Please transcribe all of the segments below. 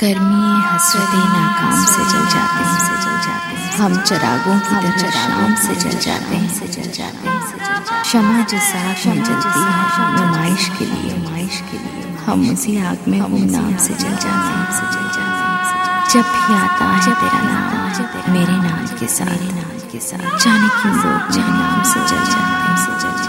गर्मी हसरतें नाकाम से जल जाते हैं। से जल जाते हैं हम चरागों की तरह शाम से जल जाते हैं। से जल जाते हैं। क्षमा जो साथ में जलती है नुमाइश के लिए। नुमाइश के लिए। हम उसी आग में हम नाम से जल जाते हैं। से जल जाते हैं। जब भी आता है तेरा नाम मेरे नाम के साथ। नाम के साथ। जाने क्यों लोग नाम से जल जाते हैं? से जल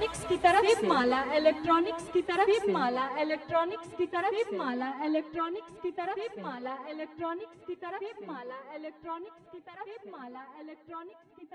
इलेक्ट्रॉनिक्स की तरफ़ माला इलेक्ट्रॉनिक्स की तरफ़ माला इलेक्ट्रॉनिक्स की तरफ़ माला इलेक्ट्रॉनिक्स की तरफ़ माला इलेक्ट्रॉनिक्स की तरफ़ माला इलेक्ट्रॉनिक्स की तरफ़ माला इलेक्ट्रॉनिक्स की तरफ़